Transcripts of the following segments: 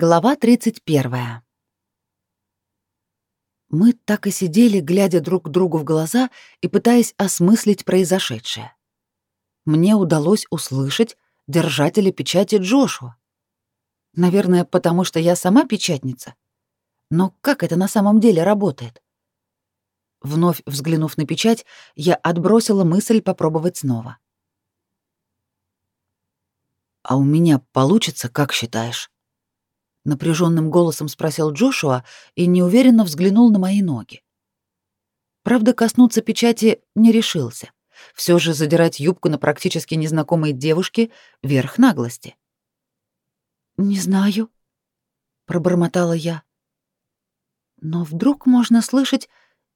Глава 31. Мы так и сидели, глядя друг другу в глаза и пытаясь осмыслить произошедшее. Мне удалось услышать держателя печати Джошуа. Наверное, потому что я сама печатница. Но как это на самом деле работает? Вновь взглянув на печать, я отбросила мысль попробовать снова. «А у меня получится, как считаешь?» Напряженным голосом спросил Джошуа и неуверенно взглянул на мои ноги. Правда, коснуться печати не решился. Все же задирать юбку на практически незнакомой девушке — верх наглости. «Не знаю», — пробормотала я. «Но вдруг можно слышать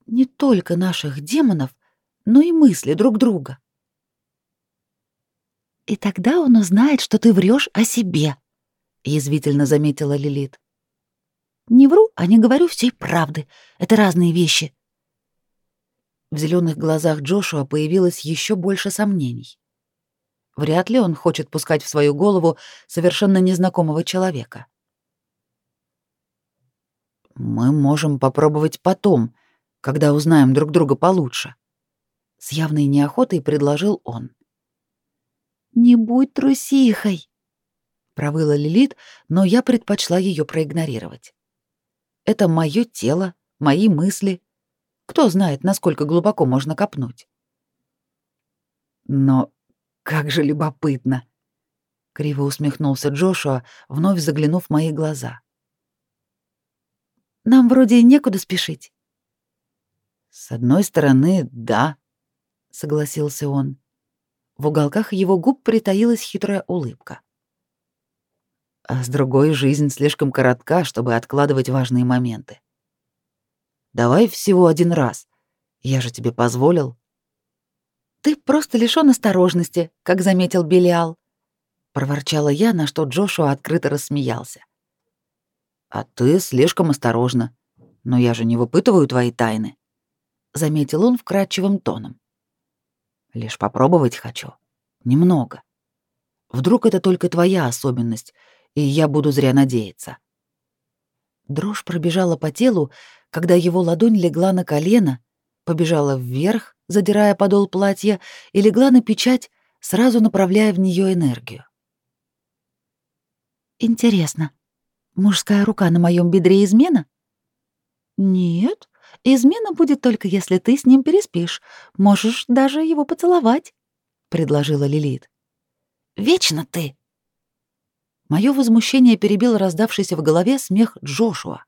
не только наших демонов, но и мысли друг друга». «И тогда он узнает, что ты врешь о себе», язвительно заметила Лилит. Не вру, а не говорю всей правды. Это разные вещи. В зеленых глазах Джошуа появилось еще больше сомнений. Вряд ли он хочет пускать в свою голову совершенно незнакомого человека. Мы можем попробовать потом, когда узнаем друг друга получше. С явной неохотой предложил он. Не будь трусихой, провыла Лилит, но я предпочла ее проигнорировать. Это мое тело, мои мысли. Кто знает, насколько глубоко можно копнуть. Но как же любопытно, криво усмехнулся Джошуа, вновь заглянув в мои глаза. Нам вроде некуда спешить. С одной стороны, да, согласился он. В уголках его губ притаилась хитрая улыбка. А с другой жизнь слишком коротка, чтобы откладывать важные моменты. Давай всего один раз. Я же тебе позволил. Ты просто лишён осторожности, как заметил Белиал, проворчала я, на что Джошуа открыто рассмеялся. А ты слишком осторожна. Но я же не выпытываю твои тайны, заметил он вкрадчивым тоном. Лишь попробовать хочу. Немного. Вдруг это только твоя особенность, и я буду зря надеяться. Дрожь пробежала по телу, когда его ладонь легла на колено, побежала вверх, задирая подол платья, и легла на печать, сразу направляя в нее энергию. Интересно, мужская рука на моем бедре измена? Нет, измена будет только если ты с ним переспишь. Можешь даже его поцеловать, предложила Лилит. Вечно ты, Мое возмущение перебил раздавшийся в голове смех Джошуа.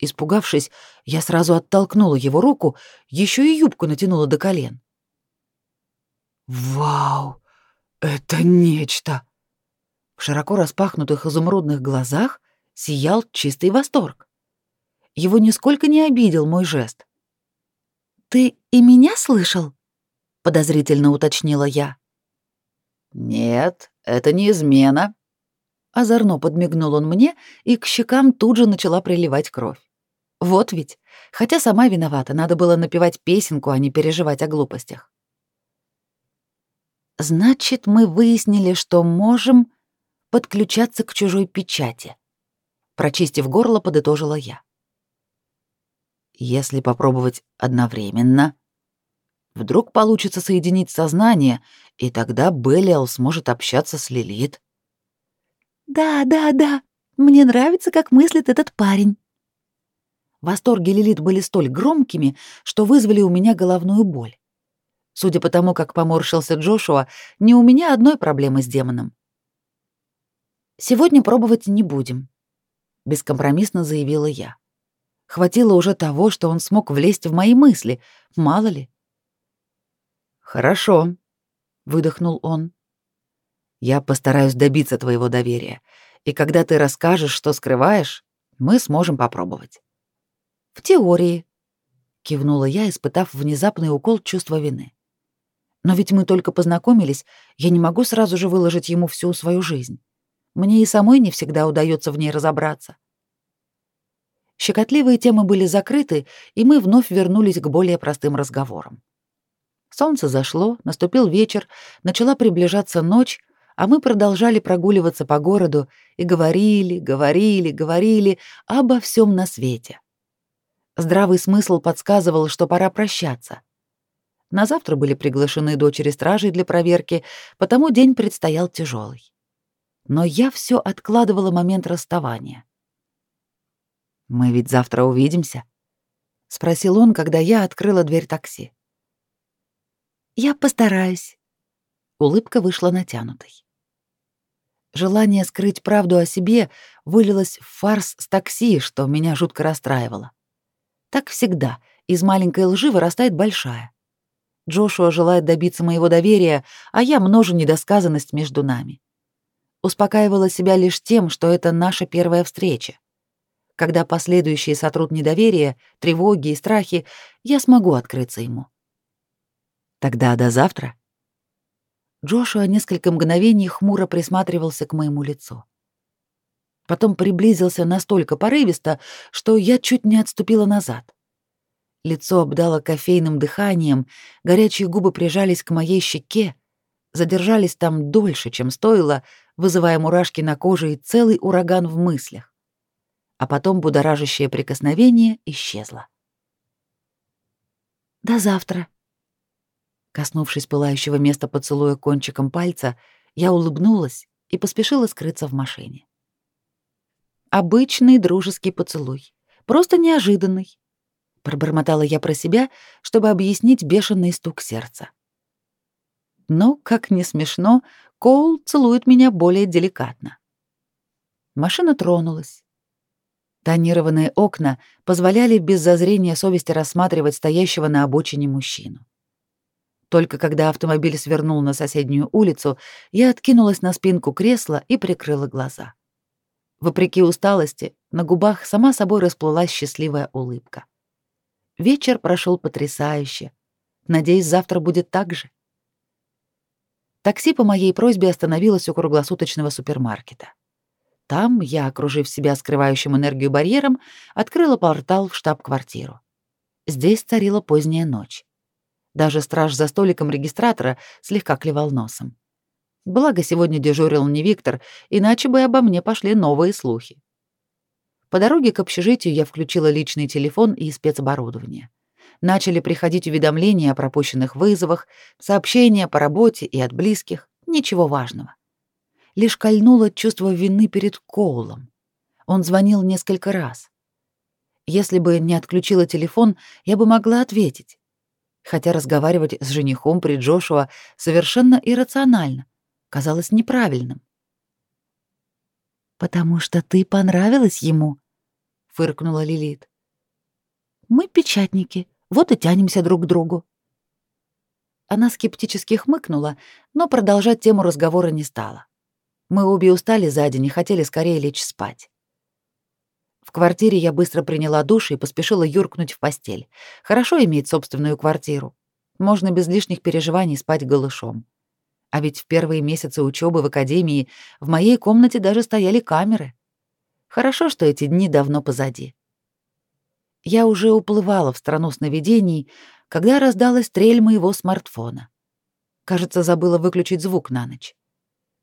Испугавшись, я сразу оттолкнула его руку, еще и юбку натянула до колен. «Вау! Это нечто!» В широко распахнутых изумрудных глазах сиял чистый восторг. Его нисколько не обидел мой жест. «Ты и меня слышал?» — подозрительно уточнила я. «Нет, это не измена», Озорно подмигнул он мне, и к щекам тут же начала приливать кровь. Вот ведь, хотя сама виновата, надо было напевать песенку, а не переживать о глупостях. Значит, мы выяснили, что можем подключаться к чужой печати. Прочистив горло, подытожила я. Если попробовать одновременно, вдруг получится соединить сознание, и тогда Белиал сможет общаться с Лилит. «Да, да, да, мне нравится, как мыслит этот парень». Восторги Лилит были столь громкими, что вызвали у меня головную боль. Судя по тому, как поморщился Джошуа, не у меня одной проблемы с демоном. «Сегодня пробовать не будем», — бескомпромиссно заявила я. Хватило уже того, что он смог влезть в мои мысли, мало ли. «Хорошо», — выдохнул он. Я постараюсь добиться твоего доверия, и когда ты расскажешь, что скрываешь, мы сможем попробовать. В теории, кивнула я, испытав внезапный укол чувства вины. Но ведь мы только познакомились, я не могу сразу же выложить ему всю свою жизнь. Мне и самой не всегда удается в ней разобраться. Щекотливые темы были закрыты, и мы вновь вернулись к более простым разговорам. Солнце зашло, наступил вечер, начала приближаться ночь, а мы продолжали прогуливаться по городу и говорили, говорили, говорили обо всем на свете. Здравый смысл подсказывал, что пора прощаться. На завтра были приглашены дочери стражей для проверки, потому день предстоял тяжелый. Но я все откладывала момент расставания. «Мы ведь завтра увидимся?» — спросил он, когда я открыла дверь такси. «Я постараюсь». Улыбка вышла натянутой. Желание скрыть правду о себе вылилось в фарс с такси, что меня жутко расстраивало. Так всегда, из маленькой лжи вырастает большая. Джошуа желает добиться моего доверия, а я множу недосказанность между нами. Успокаивала себя лишь тем, что это наша первая встреча. Когда последующие сотрут недоверие, тревоги и страхи, я смогу открыться ему. Тогда до завтра. Джошуа несколько мгновений хмуро присматривался к моему лицу. Потом приблизился настолько порывисто, что я чуть не отступила назад. Лицо обдало кофейным дыханием, горячие губы прижались к моей щеке, задержались там дольше, чем стоило, вызывая мурашки на коже и целый ураган в мыслях. А потом будоражащее прикосновение исчезло. «До завтра», Коснувшись пылающего места поцелуя кончиком пальца, я улыбнулась и поспешила скрыться в машине. Обычный дружеский поцелуй, просто неожиданный. Пробормотала я про себя, чтобы объяснить бешеный стук сердца. Но, как не смешно, Коул целует меня более деликатно. Машина тронулась. Тонированные окна позволяли без зазрения совести рассматривать стоящего на обочине мужчину. Только когда автомобиль свернул на соседнюю улицу, я откинулась на спинку кресла и прикрыла глаза. Вопреки усталости, на губах сама собой расплылась счастливая улыбка. Вечер прошел потрясающе. Надеюсь, завтра будет так же. Такси по моей просьбе остановилось у круглосуточного супермаркета. Там я, окружив себя скрывающим энергию барьером, открыла портал в штаб-квартиру. Здесь царила поздняя ночь. Даже страж за столиком регистратора слегка клевал носом. Благо, сегодня дежурил не Виктор, иначе бы обо мне пошли новые слухи. По дороге к общежитию я включила личный телефон и спецоборудование. Начали приходить уведомления о пропущенных вызовах, сообщения по работе и от близких, ничего важного. Лишь кольнуло чувство вины перед Коулом. Он звонил несколько раз. Если бы не отключила телефон, я бы могла ответить хотя разговаривать с женихом при Джошуа совершенно иррационально, казалось неправильным. «Потому что ты понравилась ему», — фыркнула Лилит. «Мы печатники, вот и тянемся друг к другу». Она скептически хмыкнула, но продолжать тему разговора не стала. Мы обе устали за день и хотели скорее лечь спать. В квартире я быстро приняла душ и поспешила юркнуть в постель. Хорошо иметь собственную квартиру. Можно без лишних переживаний спать голышом. А ведь в первые месяцы учебы в академии в моей комнате даже стояли камеры. Хорошо, что эти дни давно позади. Я уже уплывала в страну сновидений, когда раздалась трель моего смартфона. Кажется, забыла выключить звук на ночь.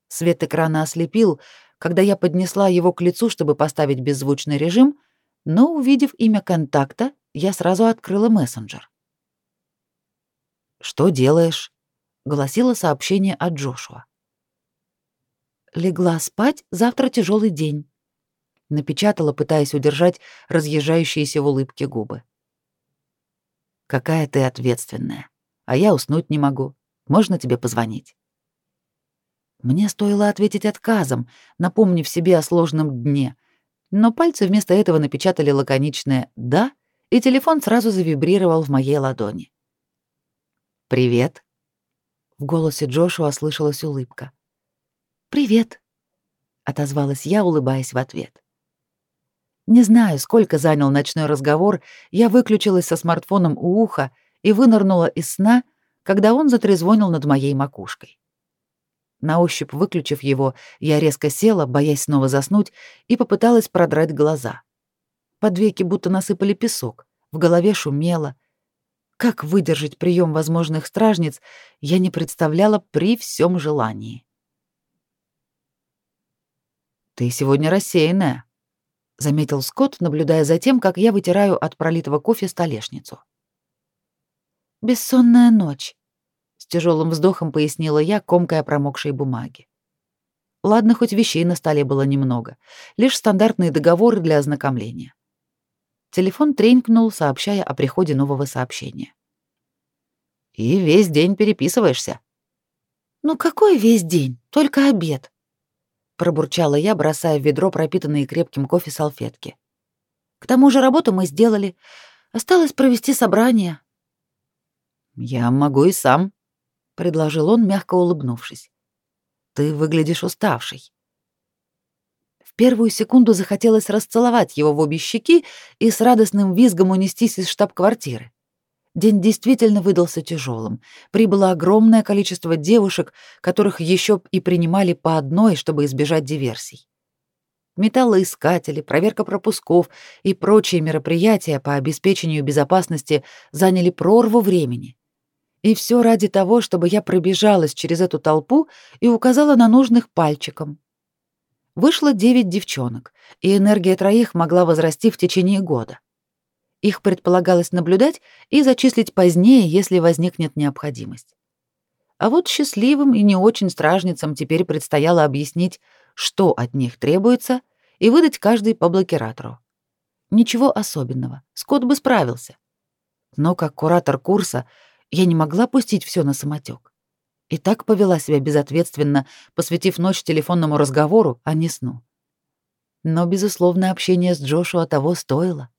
Свет экрана ослепил, когда я поднесла его к лицу, чтобы поставить беззвучный режим, но, увидев имя контакта, я сразу открыла мессенджер. «Что делаешь?» — гласило сообщение от Джошуа. «Легла спать, завтра тяжелый день», — напечатала, пытаясь удержать разъезжающиеся в улыбке губы. «Какая ты ответственная, а я уснуть не могу. Можно тебе позвонить?» Мне стоило ответить отказом, напомнив себе о сложном дне, но пальцы вместо этого напечатали лаконичное «да», и телефон сразу завибрировал в моей ладони. «Привет». В голосе Джошуа слышалась улыбка. «Привет», — отозвалась я, улыбаясь в ответ. Не знаю, сколько занял ночной разговор, я выключилась со смартфоном у уха и вынырнула из сна, когда он затрезвонил над моей макушкой. На ощупь выключив его, я резко села, боясь снова заснуть, и попыталась продрать глаза. Под веки будто насыпали песок, в голове шумело. Как выдержать прием возможных стражниц, я не представляла при всем желании. Ты сегодня рассеянная, заметил Скотт, наблюдая за тем, как я вытираю от пролитого кофе столешницу. Бессонная ночь, с тяжелым вздохом пояснила я, комкая промокшие бумаги. Ладно, хоть вещей на столе было немного, лишь стандартные договоры для ознакомления. Телефон тренькнул, сообщая о приходе нового сообщения. И весь день переписываешься. Ну какой весь день? Только обед пробурчала я, бросая в ведро пропитанные крепким кофе салфетки. К тому же работу мы сделали. Осталось провести собрание. Я могу и сам, предложил он, мягко улыбнувшись. Ты выглядишь уставшей. В первую секунду захотелось расцеловать его в обе щеки и с радостным визгом унестись из штаб-квартиры. День действительно выдался тяжелым. Прибыло огромное количество девушек, которых еще и принимали по одной, чтобы избежать диверсий. Металлоискатели, проверка пропусков и прочие мероприятия по обеспечению безопасности заняли прорву времени. И все ради того, чтобы я пробежалась через эту толпу и указала на нужных пальчиком. Вышло девять девчонок, и энергия троих могла возрасти в течение года. Их предполагалось наблюдать и зачислить позднее, если возникнет необходимость. А вот счастливым и не очень стражницам теперь предстояло объяснить, что от них требуется, и выдать каждый по блокиратору. Ничего особенного, Скотт бы справился. Но как куратор курса я не могла пустить все на самотек. И так повела себя безответственно, посвятив ночь телефонному разговору, а не сну. Но, безусловно, общение с Джошуа того стоило.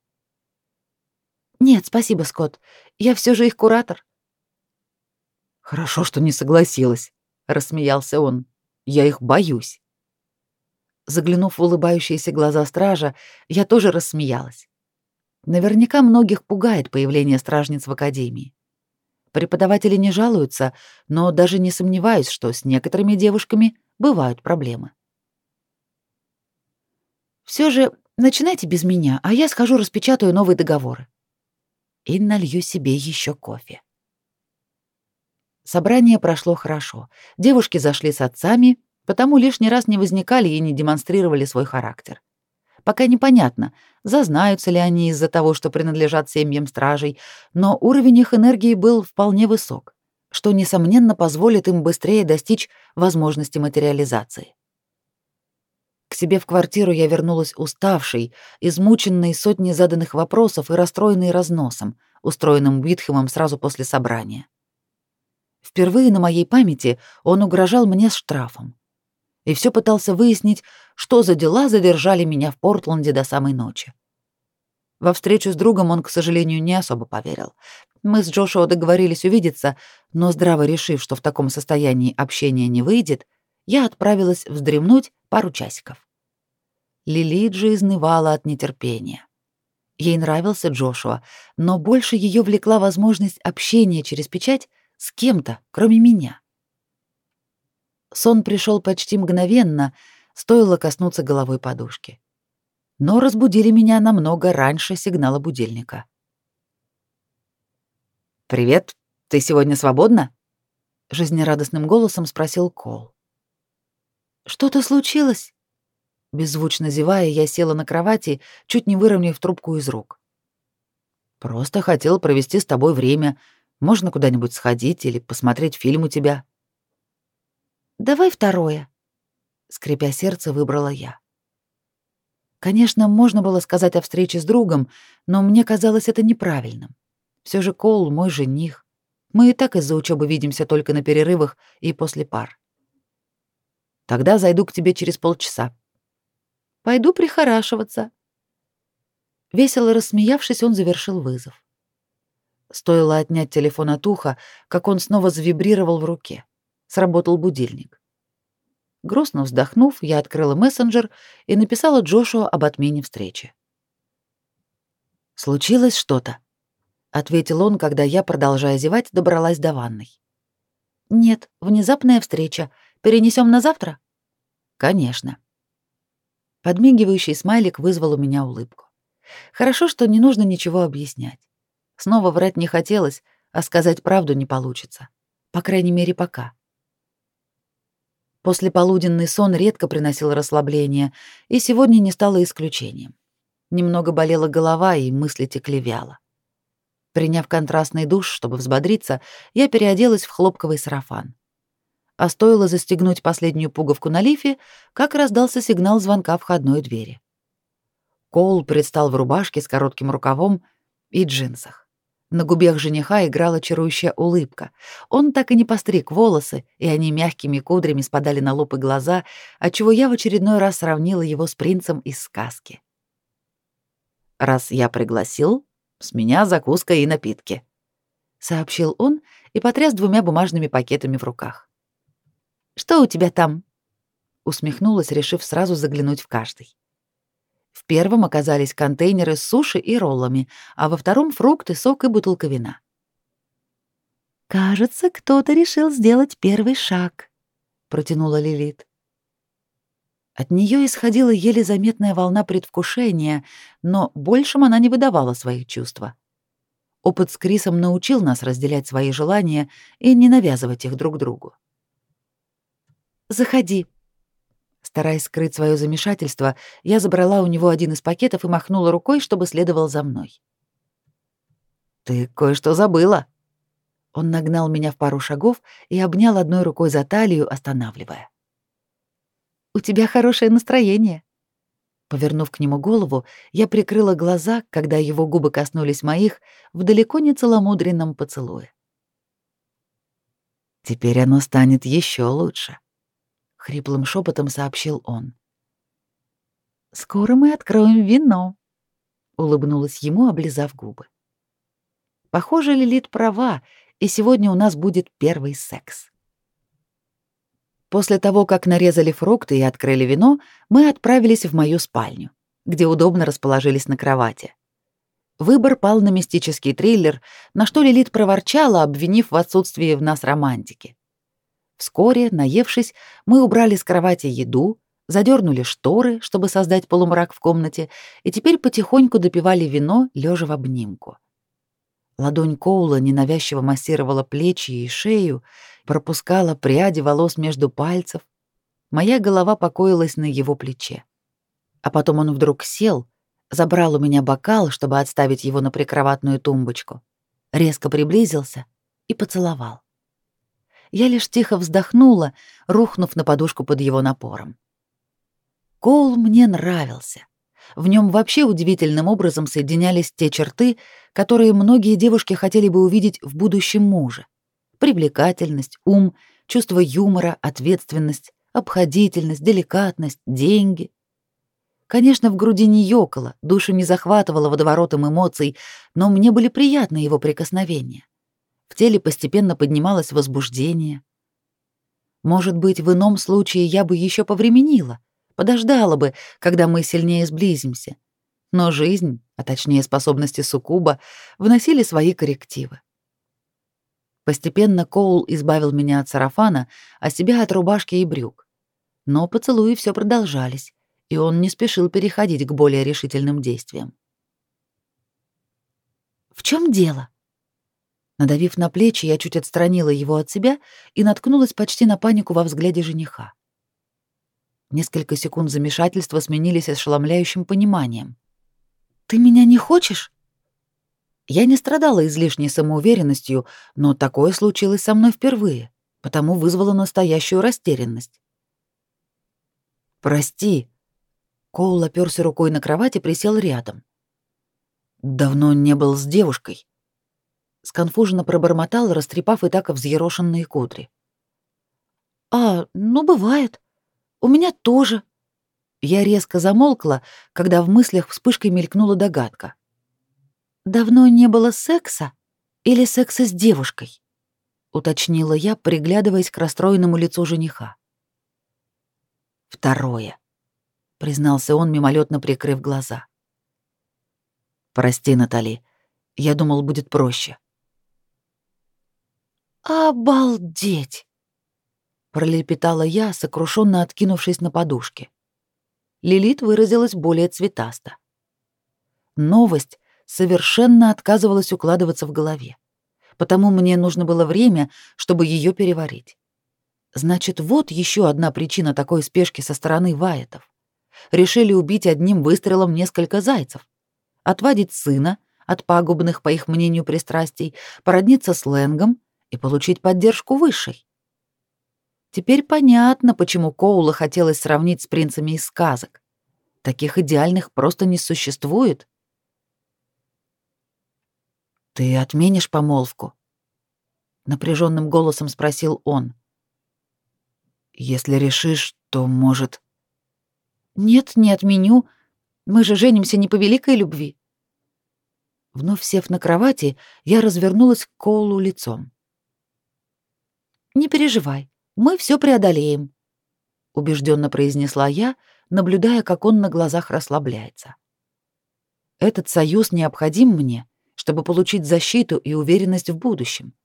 Нет, спасибо, Скотт. Я все же их куратор. Хорошо, что не согласилась, рассмеялся он. Я их боюсь. Заглянув в улыбающиеся глаза стража, я тоже рассмеялась. Наверняка многих пугает появление стражниц в академии. Преподаватели не жалуются, но даже не сомневаюсь, что с некоторыми девушками бывают проблемы. Все же начинайте без меня, а я схожу распечатаю новые договоры и налью себе еще кофе. Собрание прошло хорошо. Девушки зашли с отцами, потому лишний раз не возникали и не демонстрировали свой характер. Пока непонятно, зазнаются ли они из-за того, что принадлежат семьям стражей, но уровень их энергии был вполне высок, что, несомненно, позволит им быстрее достичь возможности материализации. К себе в квартиру я вернулась уставшей, измученной сотней заданных вопросов и расстроенной разносом, устроенным Уитхемом сразу после собрания. Впервые на моей памяти он угрожал мне штрафом. И все пытался выяснить, что за дела задержали меня в Портленде до самой ночи. Во встречу с другом он, к сожалению, не особо поверил. Мы с Джошуа договорились увидеться, но здраво решив, что в таком состоянии общения не выйдет, я отправилась вздремнуть пару часиков. Лилит же изнывала от нетерпения. Ей нравился Джошуа, но больше ее влекла возможность общения через печать с кем-то, кроме меня. Сон пришел почти мгновенно, стоило коснуться головой подушки. Но разбудили меня намного раньше сигнала будильника. «Привет, ты сегодня свободна?» — жизнерадостным голосом спросил Кол. «Что-то случилось?» Беззвучно зевая, я села на кровати, чуть не выровняв трубку из рук. «Просто хотел провести с тобой время. Можно куда-нибудь сходить или посмотреть фильм у тебя?» «Давай второе», — скрипя сердце, выбрала я. Конечно, можно было сказать о встрече с другом, но мне казалось это неправильным. Все же Коул мой жених. Мы и так из-за учебы видимся только на перерывах и после пар. Тогда зайду к тебе через полчаса. Пойду прихорашиваться. Весело рассмеявшись, он завершил вызов. Стоило отнять телефон от уха, как он снова завибрировал в руке. Сработал будильник. Грустно вздохнув, я открыла мессенджер и написала Джошуа об отмене встречи. «Случилось что-то?» — ответил он, когда я, продолжая зевать, добралась до ванной. «Нет, внезапная встреча. Перенесем на завтра?» «Конечно». Подмигивающий смайлик вызвал у меня улыбку. Хорошо, что не нужно ничего объяснять. Снова врать не хотелось, а сказать правду не получится. По крайней мере, пока. Послеполуденный сон редко приносил расслабление, и сегодня не стало исключением. Немного болела голова, и мысли текли вяло. Приняв контрастный душ, чтобы взбодриться, я переоделась в хлопковый сарафан. А стоило застегнуть последнюю пуговку на лифе, как раздался сигнал звонка входной двери. Коул предстал в рубашке с коротким рукавом и джинсах. На губах жениха играла чарующая улыбка. Он так и не постриг волосы, и они мягкими кудрями спадали на лоб и глаза, отчего я в очередной раз сравнила его с принцем из сказки. «Раз я пригласил, с меня закуска и напитки», — сообщил он и потряс двумя бумажными пакетами в руках. «Что у тебя там?» — усмехнулась, решив сразу заглянуть в каждый. В первом оказались контейнеры с суши и роллами, а во втором — фрукты, сок и бутылка вина. «Кажется, кто-то решил сделать первый шаг», — протянула Лилит. От нее исходила еле заметная волна предвкушения, но большим она не выдавала своих чувства. Опыт с Крисом научил нас разделять свои желания и не навязывать их друг другу. «Заходи». Стараясь скрыть свое замешательство, я забрала у него один из пакетов и махнула рукой, чтобы следовал за мной. «Ты кое-что забыла». Он нагнал меня в пару шагов и обнял одной рукой за талию, останавливая. У тебя хорошее настроение. Повернув к нему голову, я прикрыла глаза, когда его губы коснулись моих в далеко не целомудренном поцелуе. Теперь оно станет еще лучше, хриплым шепотом сообщил он. Скоро мы откроем вино, улыбнулась ему, облизав губы. Похоже, Лилит права, и сегодня у нас будет первый секс. После того, как нарезали фрукты и открыли вино, мы отправились в мою спальню, где удобно расположились на кровати. Выбор пал на мистический триллер, на что Лилит проворчала, обвинив в отсутствии в нас романтики. Вскоре, наевшись, мы убрали с кровати еду, задернули шторы, чтобы создать полумрак в комнате, и теперь потихоньку допивали вино, лежа в обнимку. Ладонь Коула ненавязчиво массировала плечи и шею, пропускала пряди волос между пальцев. Моя голова покоилась на его плече. А потом он вдруг сел, забрал у меня бокал, чтобы отставить его на прикроватную тумбочку, резко приблизился и поцеловал. Я лишь тихо вздохнула, рухнув на подушку под его напором. Коул мне нравился. В нем вообще удивительным образом соединялись те черты, которые многие девушки хотели бы увидеть в будущем муже привлекательность, ум, чувство юмора, ответственность, обходительность, деликатность, деньги. Конечно, в груди не ёкало, душу не захватывало водоворотом эмоций, но мне были приятны его прикосновения. В теле постепенно поднималось возбуждение. Может быть, в ином случае я бы еще повременила, подождала бы, когда мы сильнее сблизимся. Но жизнь, а точнее способности суккуба, вносили свои коррективы. Постепенно Коул избавил меня от сарафана, а себя от рубашки и брюк. Но поцелуи все продолжались, и он не спешил переходить к более решительным действиям. «В чем дело?» Надавив на плечи, я чуть отстранила его от себя и наткнулась почти на панику во взгляде жениха. Несколько секунд замешательства сменились ошеломляющим пониманием. «Ты меня не хочешь?» Я не страдала излишней самоуверенностью, но такое случилось со мной впервые, потому вызвало настоящую растерянность. «Прости». Коул оперся рукой на кровать и присел рядом. «Давно не был с девушкой». Сконфуженно пробормотал, растрепав и так взъерошенные кудри. «А, ну, бывает. У меня тоже». Я резко замолкла, когда в мыслях вспышкой мелькнула догадка. «Давно не было секса или секса с девушкой?» — уточнила я, приглядываясь к расстроенному лицу жениха. «Второе», — признался он, мимолетно прикрыв глаза. «Прости, Натали, я думал, будет проще». «Обалдеть!» — пролепетала я, сокрушенно откинувшись на подушке. Лилит выразилась более цветасто. Новость совершенно отказывалась укладываться в голове, потому мне нужно было время, чтобы ее переварить. Значит, вот еще одна причина такой спешки со стороны Ваетов. Решили убить одним выстрелом несколько зайцев. Отвадить сына от пагубных, по их мнению, пристрастий, породниться с Лэнгом и получить поддержку высшей. Теперь понятно, почему Коула хотелось сравнить с принцами из сказок. Таких идеальных просто не существует. «Ты отменишь помолвку?» — напряженным голосом спросил он. «Если решишь, то, может...» «Нет, не отменю. Мы же женимся не по великой любви». Вновь сев на кровати, я развернулась к Коулу лицом. «Не переживай, мы все преодолеем», — убежденно произнесла я, наблюдая, как он на глазах расслабляется. «Этот союз необходим мне, чтобы получить защиту и уверенность в будущем.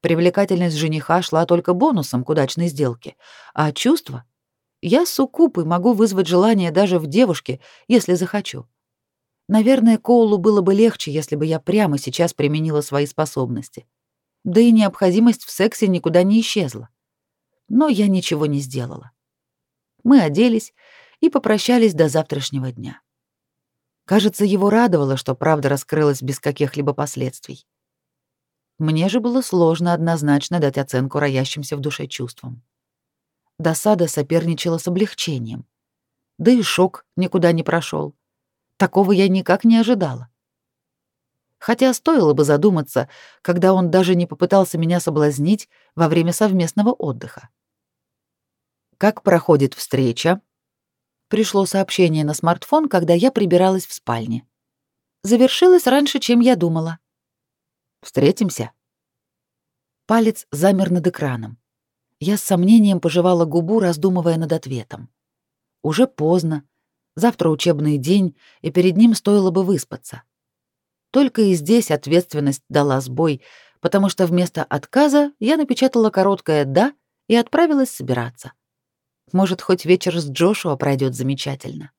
Привлекательность жениха шла только бонусом к удачной сделке, а чувства? Я суккуб и могу вызвать желание даже в девушке, если захочу. Наверное, Коулу было бы легче, если бы я прямо сейчас применила свои способности. Да и необходимость в сексе никуда не исчезла. Но я ничего не сделала. Мы оделись и попрощались до завтрашнего дня. Кажется, его радовало, что правда раскрылась без каких-либо последствий. Мне же было сложно однозначно дать оценку роящимся в душе чувствам. Досада соперничала с облегчением. Да и шок никуда не прошел. Такого я никак не ожидала. Хотя стоило бы задуматься, когда он даже не попытался меня соблазнить во время совместного отдыха. «Как проходит встреча?» Пришло сообщение на смартфон, когда я прибиралась в спальне. Завершилось раньше, чем я думала. Встретимся. Палец замер над экраном. Я с сомнением пожевала губу, раздумывая над ответом. Уже поздно. Завтра учебный день, и перед ним стоило бы выспаться. Только и здесь ответственность дала сбой, потому что вместо отказа я напечатала короткое «да» и отправилась собираться. Может, хоть вечер с Джошуа пройдет замечательно.